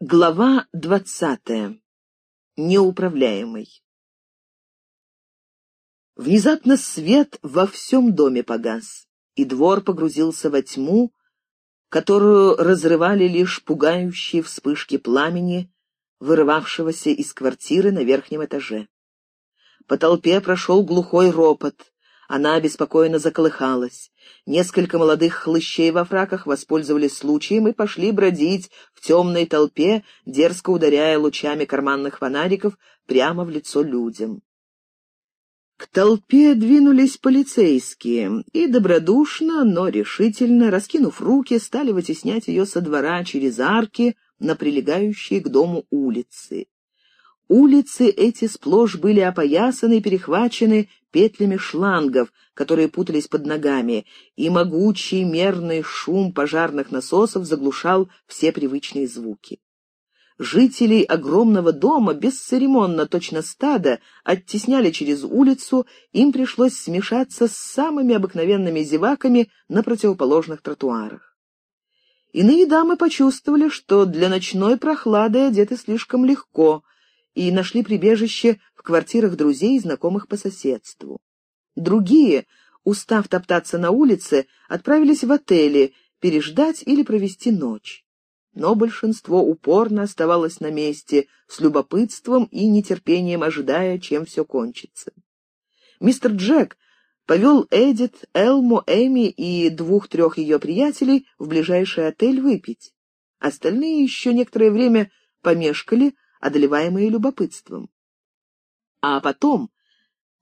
Глава двадцатая. Неуправляемый. Внезапно свет во всем доме погас, и двор погрузился во тьму, которую разрывали лишь пугающие вспышки пламени, вырывавшегося из квартиры на верхнем этаже. По толпе прошел глухой ропот, она обеспокоенно заколыхалась. Несколько молодых хлыщей во фраках воспользовались случаем и пошли бродить в темной толпе, дерзко ударяя лучами карманных фонариков прямо в лицо людям. К толпе двинулись полицейские и добродушно, но решительно, раскинув руки, стали вытеснять ее со двора через арки на прилегающие к дому улицы. Улицы эти сплошь были опоясаны и перехвачены петлями шлангов, которые путались под ногами, и могучий мерный шум пожарных насосов заглушал все привычные звуки. Жителей огромного дома бесцеремонно, точно стадо, оттесняли через улицу, им пришлось смешаться с самыми обыкновенными зеваками на противоположных тротуарах. Иные дамы почувствовали, что для ночной прохлады одеты слишком легко — и нашли прибежище в квартирах друзей и знакомых по соседству. Другие, устав топтаться на улице, отправились в отели переждать или провести ночь. Но большинство упорно оставалось на месте, с любопытством и нетерпением ожидая, чем все кончится. Мистер Джек повел Эдит, Элму, Эми и двух-трех ее приятелей в ближайший отель выпить. Остальные еще некоторое время помешкали, одолеваемые любопытством. А потом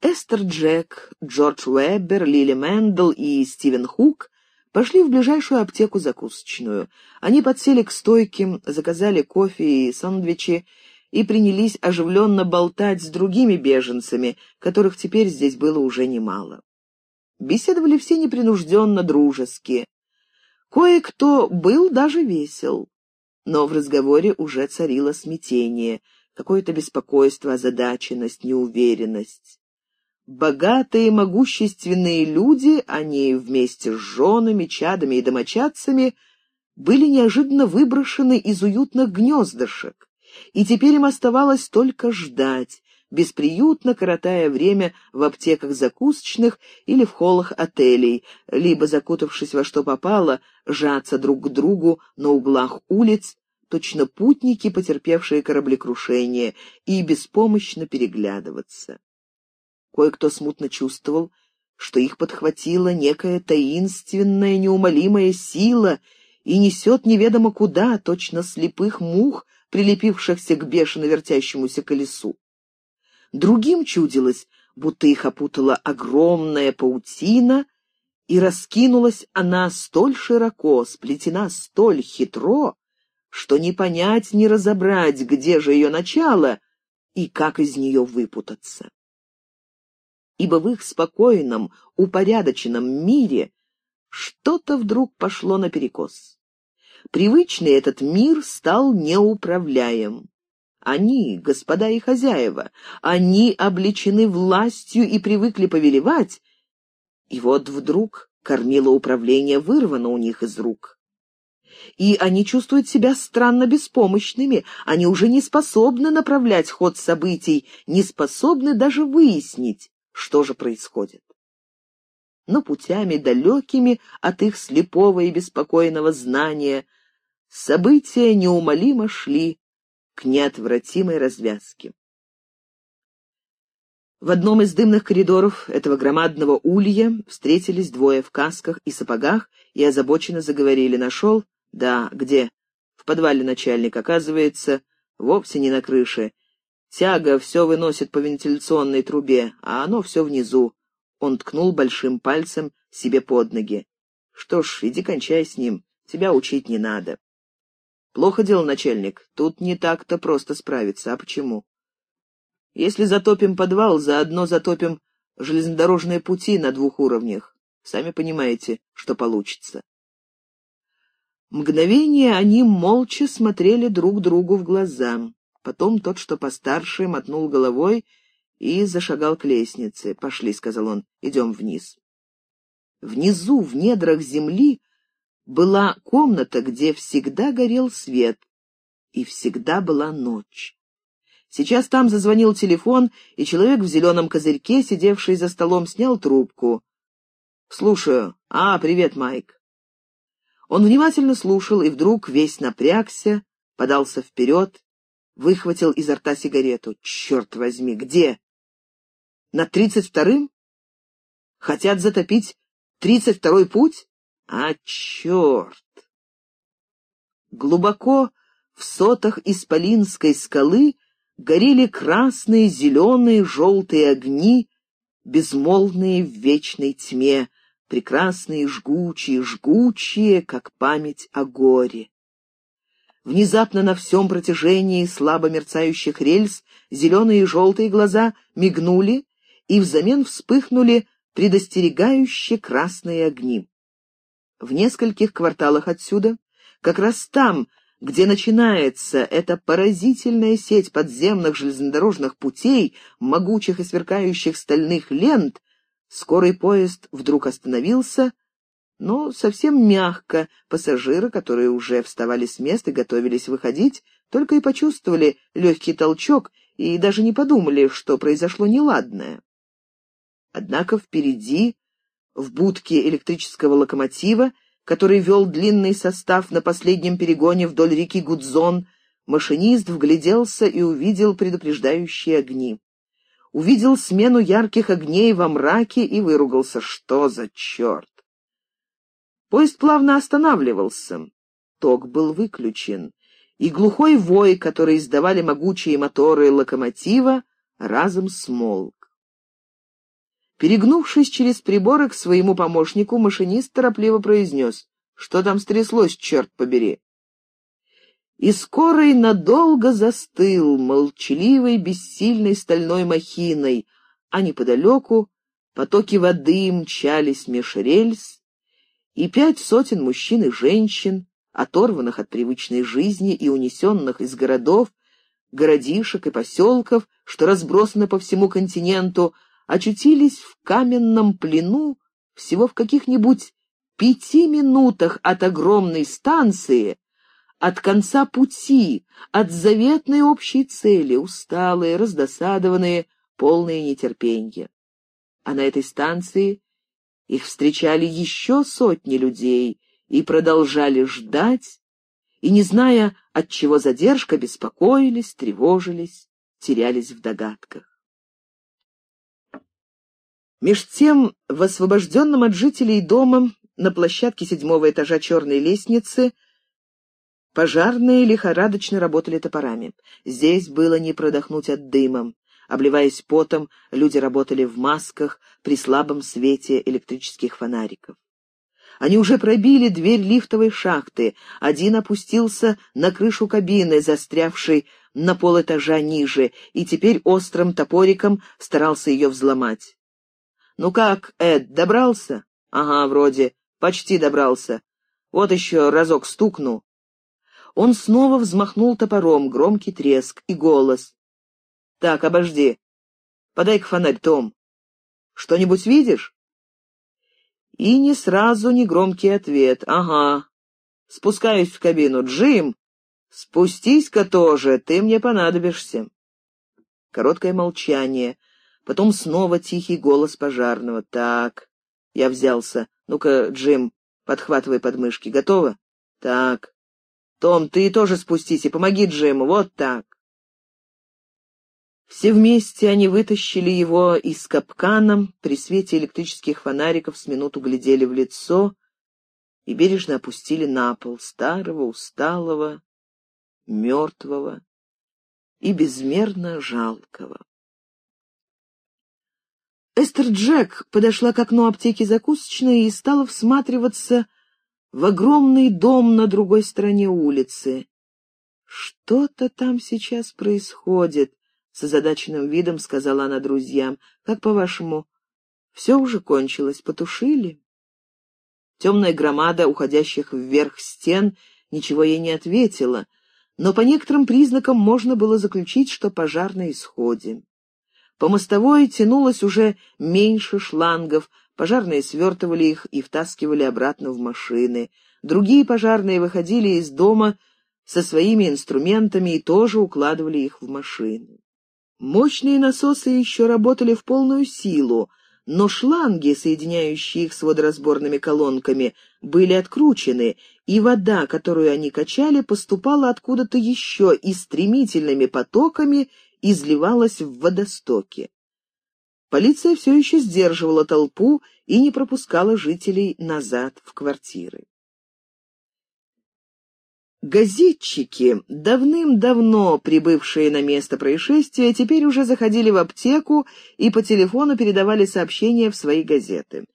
Эстер Джек, Джордж Уэббер, Лили Мэндл и Стивен Хук пошли в ближайшую аптеку-закусочную. Они подсели к стойке, заказали кофе и сэндвичи и принялись оживленно болтать с другими беженцами, которых теперь здесь было уже немало. Беседовали все непринужденно, дружески. Кое-кто был даже весел но в разговоре уже царило смятение, какое-то беспокойство, озадаченность, неуверенность. Богатые, могущественные люди, они вместе с женами, чадами и домочадцами, были неожиданно выброшены из уютных гнездышек, и теперь им оставалось только ждать, бесприютно коротая время в аптеках закусочных или в холлах отелей, либо, закутавшись во что попало, жаться друг к другу на углах улиц, точно путники, потерпевшие кораблекрушение, и беспомощно переглядываться. Кое-кто смутно чувствовал, что их подхватила некая таинственная, неумолимая сила и несет неведомо куда, точно слепых мух, прилепившихся к бешено вертящемуся колесу. Другим чудилось, будто их опутала огромная паутина, и раскинулась она столь широко, сплетена столь хитро, что не понять, не разобрать, где же ее начало и как из нее выпутаться. Ибо в их спокойном, упорядоченном мире что-то вдруг пошло наперекос. Привычный этот мир стал неуправляем. Они, господа и хозяева, они обличены властью и привыкли повелевать, и вот вдруг кормило управление вырвано у них из рук. И они чувствуют себя странно беспомощными, они уже не способны направлять ход событий, не способны даже выяснить, что же происходит. Но путями далекими от их слепого и беспокойного знания события неумолимо шли к неотвратимой развязке. В одном из дымных коридоров этого громадного улья встретились двое в касках и сапогах и озабоченно заговорили. «Нашел? Да. Где? В подвале начальник. Оказывается, вовсе не на крыше. Тяга все выносит по вентиляционной трубе, а оно все внизу». Он ткнул большим пальцем себе под ноги. «Что ж, иди кончай с ним. Тебя учить не надо». Плохо дело, начальник. Тут не так-то просто справиться. А почему? Если затопим подвал, заодно затопим железнодорожные пути на двух уровнях. Сами понимаете, что получится. Мгновение они молча смотрели друг другу в глаза. Потом тот, что постарше, мотнул головой и зашагал к лестнице. «Пошли», — сказал он, — «идем вниз». Внизу, в недрах земли, была комната, где всегда горел свет, и всегда была ночь. Сейчас там зазвонил телефон, и человек в зеленом козырьке, сидевший за столом, снял трубку. «Слушаю. А, привет, Майк». Он внимательно слушал и вдруг весь напрягся, подался вперед, выхватил изо рта сигарету. «Черт возьми, где?» «На тридцать вторым? Хотят затопить тридцать второй путь? А, черт!» Глубоко в сотах Исполинской скалы горели красные, зеленые, желтые огни, безмолвные в вечной тьме, прекрасные, жгучие, жгучие, как память о горе. Внезапно на всем протяжении слабо мерцающих рельс зеленые и желтые глаза мигнули и взамен вспыхнули предостерегающие красные огни. В нескольких кварталах отсюда, как раз там, где начинается эта поразительная сеть подземных железнодорожных путей, могучих и сверкающих стальных лент, скорый поезд вдруг остановился, но совсем мягко пассажиры, которые уже вставали с места и готовились выходить, только и почувствовали легкий толчок и даже не подумали, что произошло неладное. Однако впереди, в будке электрического локомотива, который вел длинный состав на последнем перегоне вдоль реки Гудзон, машинист вгляделся и увидел предупреждающие огни. Увидел смену ярких огней во мраке и выругался. Что за черт? Поезд плавно останавливался. Ток был выключен, и глухой вой, который издавали могучие моторы локомотива, разом смолк. Перегнувшись через приборы к своему помощнику, машинист торопливо произнес. «Что там стряслось, черт побери?» И скорый надолго застыл, молчаливой, бессильной стальной махиной, а неподалеку потоки воды мчались меж рельс, и пять сотен мужчин и женщин, оторванных от привычной жизни и унесенных из городов, городишек и поселков, что разбросаны по всему континенту, очутились в каменном плену всего в каких-нибудь пяти минутах от огромной станции, от конца пути, от заветной общей цели, усталые, раздосадованные, полные нетерпенья. А на этой станции их встречали еще сотни людей и продолжали ждать, и, не зная, от чего задержка, беспокоились, тревожились, терялись в догадках. Меж тем, в освобожденном от жителей дома на площадке седьмого этажа черной лестницы пожарные лихорадочно работали топорами. Здесь было не продохнуть от дыма. Обливаясь потом, люди работали в масках при слабом свете электрических фонариков. Они уже пробили дверь лифтовой шахты. Один опустился на крышу кабины, застрявшей на полэтажа ниже, и теперь острым топориком старался ее взломать. «Ну как, Эд, добрался?» «Ага, вроде. Почти добрался. Вот еще разок стукну». Он снова взмахнул топором, громкий треск и голос. «Так, обожди. Подай-ка фонарь, Том. Что-нибудь видишь?» И не сразу негромкий ответ. «Ага. Спускаюсь в кабину. Джим, спустись-ка тоже, ты мне понадобишься». Короткое молчание. Потом снова тихий голос пожарного. «Так, я взялся. Ну-ка, Джим, подхватывай подмышки. Готово? Так. Том, ты тоже спустись и помоги Джиму. Вот так». Все вместе они вытащили его из капкана, при свете электрических фонариков с минуту глядели в лицо и бережно опустили на пол старого, усталого, мертвого и безмерно жалкого. Эстер Джек подошла к окну аптеки закусочной и стала всматриваться в огромный дом на другой стороне улицы. «Что-то там сейчас происходит», — с озадаченным видом сказала она друзьям. «Как по-вашему, все уже кончилось, потушили?» Темная громада уходящих вверх стен ничего ей не ответила, но по некоторым признакам можно было заключить, что пожар на исходе. По мостовой тянулось уже меньше шлангов, пожарные свертывали их и втаскивали обратно в машины. Другие пожарные выходили из дома со своими инструментами и тоже укладывали их в машину. Мощные насосы еще работали в полную силу, но шланги, соединяющие их с водоразборными колонками, были откручены, и вода, которую они качали, поступала откуда-то еще и стремительными потоками изливалась в водостоки. Полиция все еще сдерживала толпу и не пропускала жителей назад в квартиры. Газетчики, давным-давно прибывшие на место происшествия, теперь уже заходили в аптеку и по телефону передавали сообщения в свои газеты.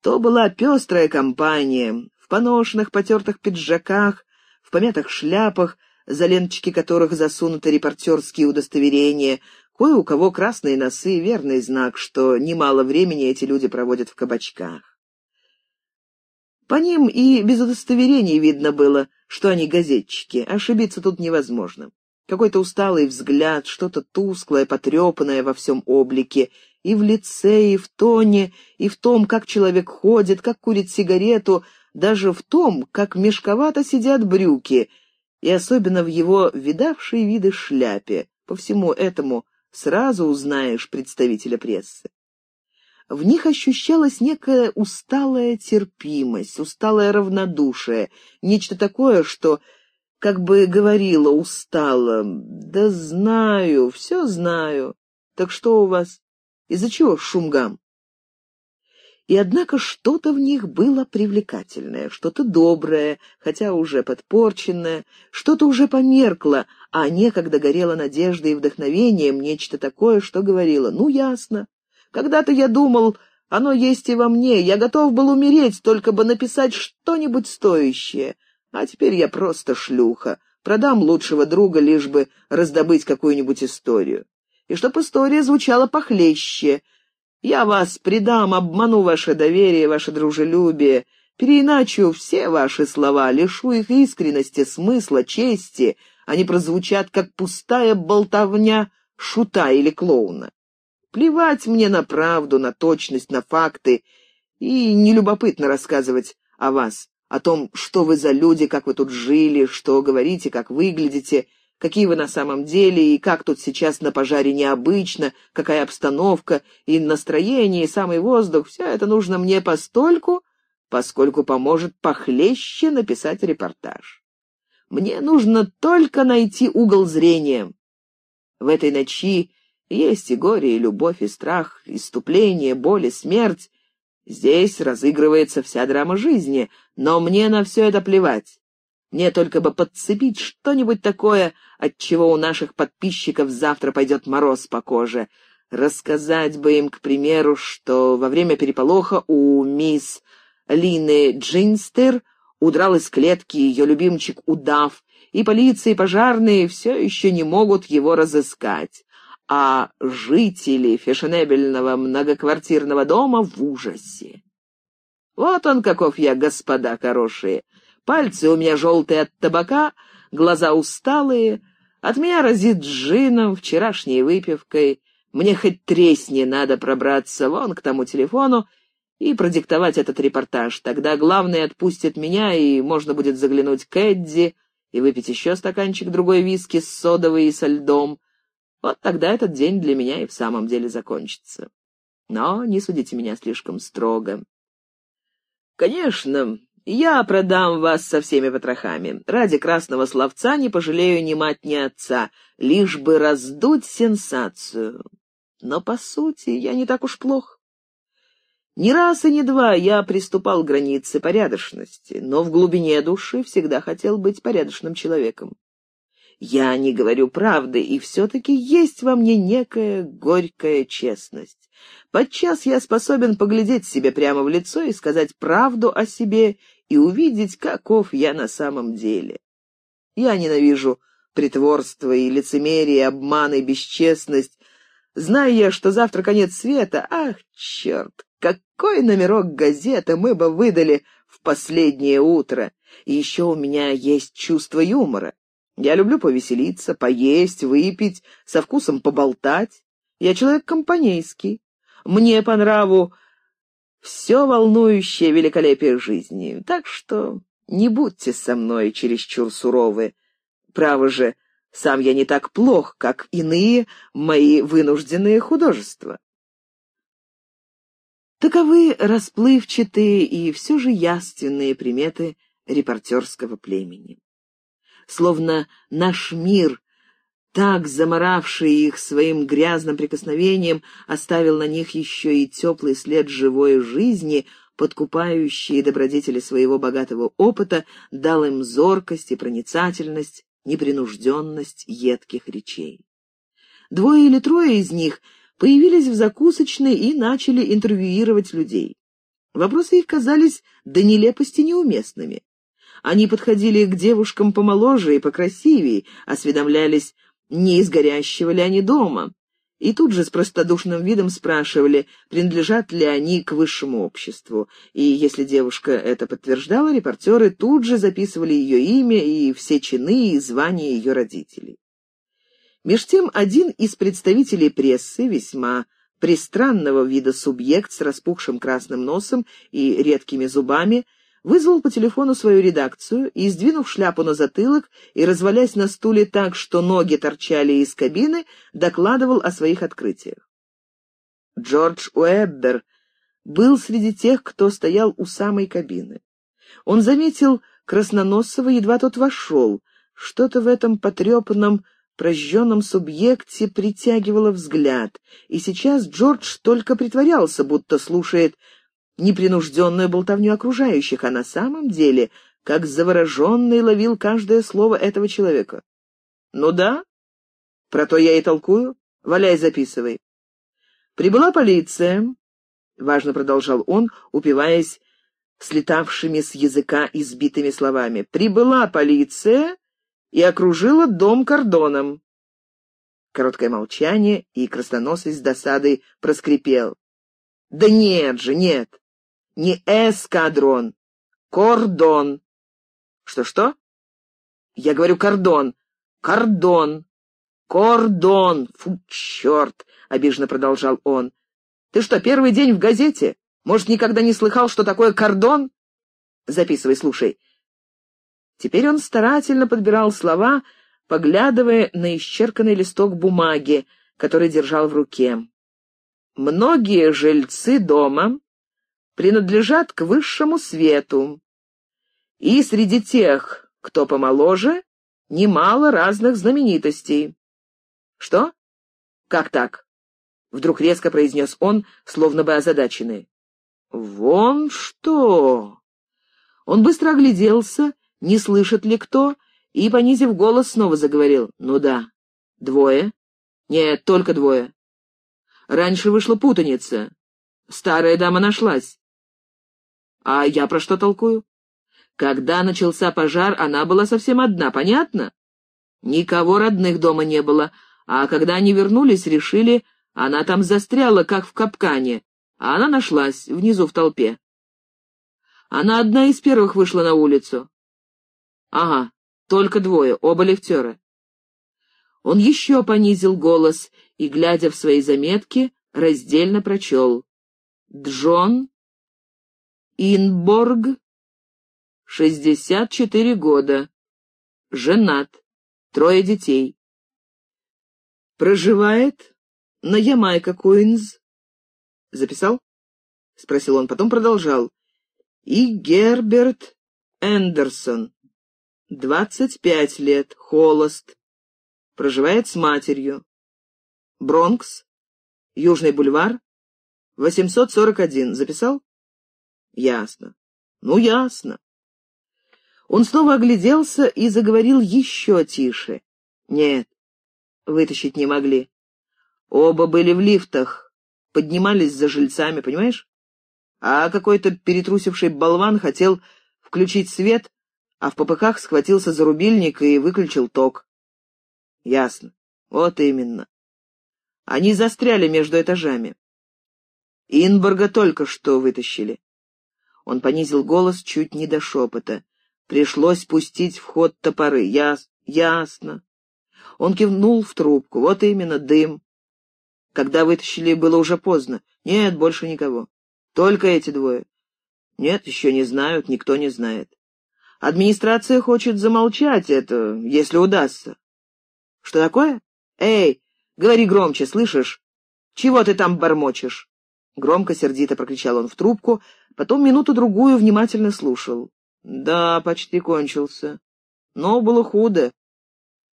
То была пестрая компания, в поношенных потертых пиджаках, в помятых шляпах, за ленточки которых засунуты репортерские удостоверения, кое у кого красные носы — верный знак, что немало времени эти люди проводят в кабачках. По ним и без удостоверений видно было, что они газетчики. Ошибиться тут невозможно. Какой-то усталый взгляд, что-то тусклое, потрепанное во всем облике, и в лице, и в тоне, и в том, как человек ходит, как курит сигарету, даже в том, как мешковато сидят брюки, и особенно в его видавшей виды шляпе. По всему этому сразу узнаешь представителя прессы. В них ощущалась некая усталая терпимость, усталое равнодушие, нечто такое, что как бы говорила устало, «Да знаю, все знаю. Так что у вас? Из-за чего шумгам?» И однако что-то в них было привлекательное, что-то доброе, хотя уже подпорченное, что-то уже померкло, а некогда горело надеждой и вдохновением, нечто такое, что говорило «Ну, ясно, когда-то я думал, оно есть и во мне, я готов был умереть, только бы написать что-нибудь стоящее. А теперь я просто шлюха, продам лучшего друга, лишь бы раздобыть какую-нибудь историю. И чтоб история звучала похлеще. Я вас предам, обману ваше доверие, ваше дружелюбие, переиначу все ваши слова, лишу их искренности, смысла, чести, они прозвучат, как пустая болтовня шута или клоуна. Плевать мне на правду, на точность, на факты, и нелюбопытно рассказывать о вас, о том, что вы за люди, как вы тут жили, что говорите, как выглядите, какие вы на самом деле, и как тут сейчас на пожаре необычно, какая обстановка, и настроение, и самый воздух, все это нужно мне постольку, поскольку поможет похлеще написать репортаж. Мне нужно только найти угол зрения. В этой ночи есть и горе, и любовь, и страх, иступление, боль и смерть. Здесь разыгрывается вся драма жизни, но мне на все это плевать. Мне только бы подцепить что-нибудь такое, от чего у наших подписчиков завтра пойдет мороз по коже. Рассказать бы им, к примеру, что во время переполоха у мисс Лины Джинстер удрал из клетки ее любимчик удав, и полиция и пожарные все еще не могут его разыскать а жители фешенебельного многоквартирного дома в ужасе. Вот он каков я, господа хорошие. Пальцы у меня желтые от табака, глаза усталые, от меня разит джином, вчерашней выпивкой. Мне хоть тресни надо пробраться вон к тому телефону и продиктовать этот репортаж. Тогда главный отпустит меня, и можно будет заглянуть к Эдди и выпить еще стаканчик другой виски с содовой и со льдом. Вот тогда этот день для меня и в самом деле закончится. Но не судите меня слишком строго. Конечно, я продам вас со всеми потрохами. Ради красного словца не пожалею ни мать, ни отца, лишь бы раздуть сенсацию. Но, по сути, я не так уж плох. Ни раз и ни два я приступал к границе порядочности, но в глубине души всегда хотел быть порядочным человеком. Я не говорю правды, и все-таки есть во мне некая горькая честность. Подчас я способен поглядеть себе прямо в лицо и сказать правду о себе и увидеть, каков я на самом деле. Я ненавижу притворство и лицемерие, обман и бесчестность. Зная я, что завтра конец света, ах, черт, какой номерок газеты мы бы выдали в последнее утро. И еще у меня есть чувство юмора. Я люблю повеселиться, поесть, выпить, со вкусом поболтать. Я человек компанейский. Мне по нраву все волнующее великолепие жизни. Так что не будьте со мной чересчур суровы. Право же, сам я не так плох, как иные мои вынужденные художества. Таковы расплывчатые и все же яственные приметы репортерского племени. Словно наш мир, так заморавший их своим грязным прикосновением, оставил на них еще и теплый след живой жизни, подкупающие добродетели своего богатого опыта, дал им зоркость и проницательность, непринужденность едких речей. Двое или трое из них появились в закусочной и начали интервьюировать людей. Вопросы их казались до нелепости неуместными. Они подходили к девушкам помоложе и покрасивее, осведомлялись, не из горящего ли они дома, и тут же с простодушным видом спрашивали, принадлежат ли они к высшему обществу. И если девушка это подтверждала, репортеры тут же записывали ее имя и все чины и звания ее родителей. Меж тем один из представителей прессы, весьма пристранного вида субъект с распухшим красным носом и редкими зубами, вызвал по телефону свою редакцию и, сдвинув шляпу на затылок и развалясь на стуле так, что ноги торчали из кабины, докладывал о своих открытиях. Джордж Уэббер был среди тех, кто стоял у самой кабины. Он заметил Красноносова, едва тот вошел. Что-то в этом потрепанном, прожженном субъекте притягивало взгляд, и сейчас Джордж только притворялся, будто слушает непринужденную болтовню окружающих, а на самом деле, как завороженный, ловил каждое слово этого человека. «Ну да, про то я и толкую. Валяй, записывай». «Прибыла полиция», — важно продолжал он, упиваясь слетавшими с языка избитыми словами. «Прибыла полиция и окружила дом кордоном». Короткое молчание, и красноносый с досадой проскрипел. «Да нет же, нет! Не эскадрон, кордон. Что-что? Я говорю кордон. Кордон. Кордон. Фу, черт, обиженно продолжал он. Ты что, первый день в газете? Может, никогда не слыхал, что такое кордон? Записывай, слушай. Теперь он старательно подбирал слова, поглядывая на исчерканный листок бумаги, который держал в руке. Многие жильцы дома принадлежат к высшему свету. И среди тех, кто помоложе, немало разных знаменитостей. Что? Как так? Вдруг резко произнес он, словно бы озадаченный. Вон что! Он быстро огляделся, не слышит ли кто, и, понизив голос, снова заговорил. Ну да, двое. Нет, только двое. Раньше вышла путаница. Старая дама нашлась. А я про что толкую? Когда начался пожар, она была совсем одна, понятно? Никого родных дома не было, а когда они вернулись, решили, она там застряла, как в капкане, а она нашлась внизу в толпе. Она одна из первых вышла на улицу. Ага, только двое, оба лифтера. Он еще понизил голос и, глядя в свои заметки, раздельно прочел. Джон Инборг, 64 года, женат, трое детей. Проживает на Ямайка Куинз. Записал? Спросил он, потом продолжал. И Герберт Эндерсон, 25 лет, холост, проживает с матерью. Бронкс, Южный бульвар, 841. Записал? Ясно. Ну, ясно. Он снова огляделся и заговорил еще тише. Нет, вытащить не могли. Оба были в лифтах, поднимались за жильцами, понимаешь? А какой-то перетрусивший болван хотел включить свет, а в попыхах схватился за рубильник и выключил ток. Ясно. Вот именно. Они застряли между этажами. Инборга только что вытащили. Он понизил голос чуть не до шепота. Пришлось пустить в ход топоры. Яс... Ясно. Он кивнул в трубку. Вот именно, дым. Когда вытащили, было уже поздно. Нет, больше никого. Только эти двое. Нет, еще не знают, никто не знает. Администрация хочет замолчать это, если удастся. Что такое? Эй, говори громче, слышишь? Чего ты там бормочешь? Громко, сердито прокричал он в трубку, потом минуту-другую внимательно слушал. Да, почти кончился. Но было худо.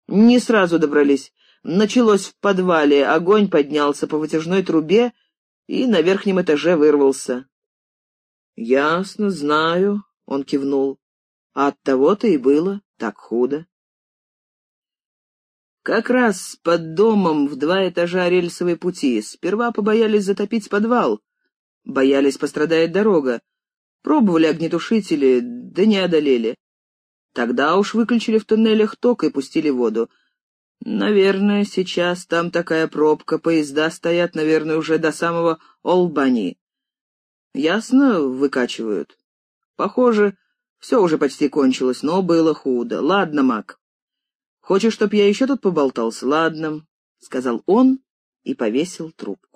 Не сразу добрались. Началось в подвале, огонь поднялся по вытяжной трубе и на верхнем этаже вырвался. «Ясно, знаю», — он кивнул. «А от того-то и было так худо». Как раз под домом в два этажа рельсовой пути сперва побоялись затопить подвал. Боялись, пострадает дорога. Пробовали огнетушители, да не одолели. Тогда уж выключили в туннелях ток и пустили воду. Наверное, сейчас там такая пробка, поезда стоят, наверное, уже до самого Олбани. Ясно, выкачивают. Похоже, все уже почти кончилось, но было худо. Ладно, Мак. Хочешь, чтоб я еще тут поболтался? Ладно, — сказал он и повесил трубку.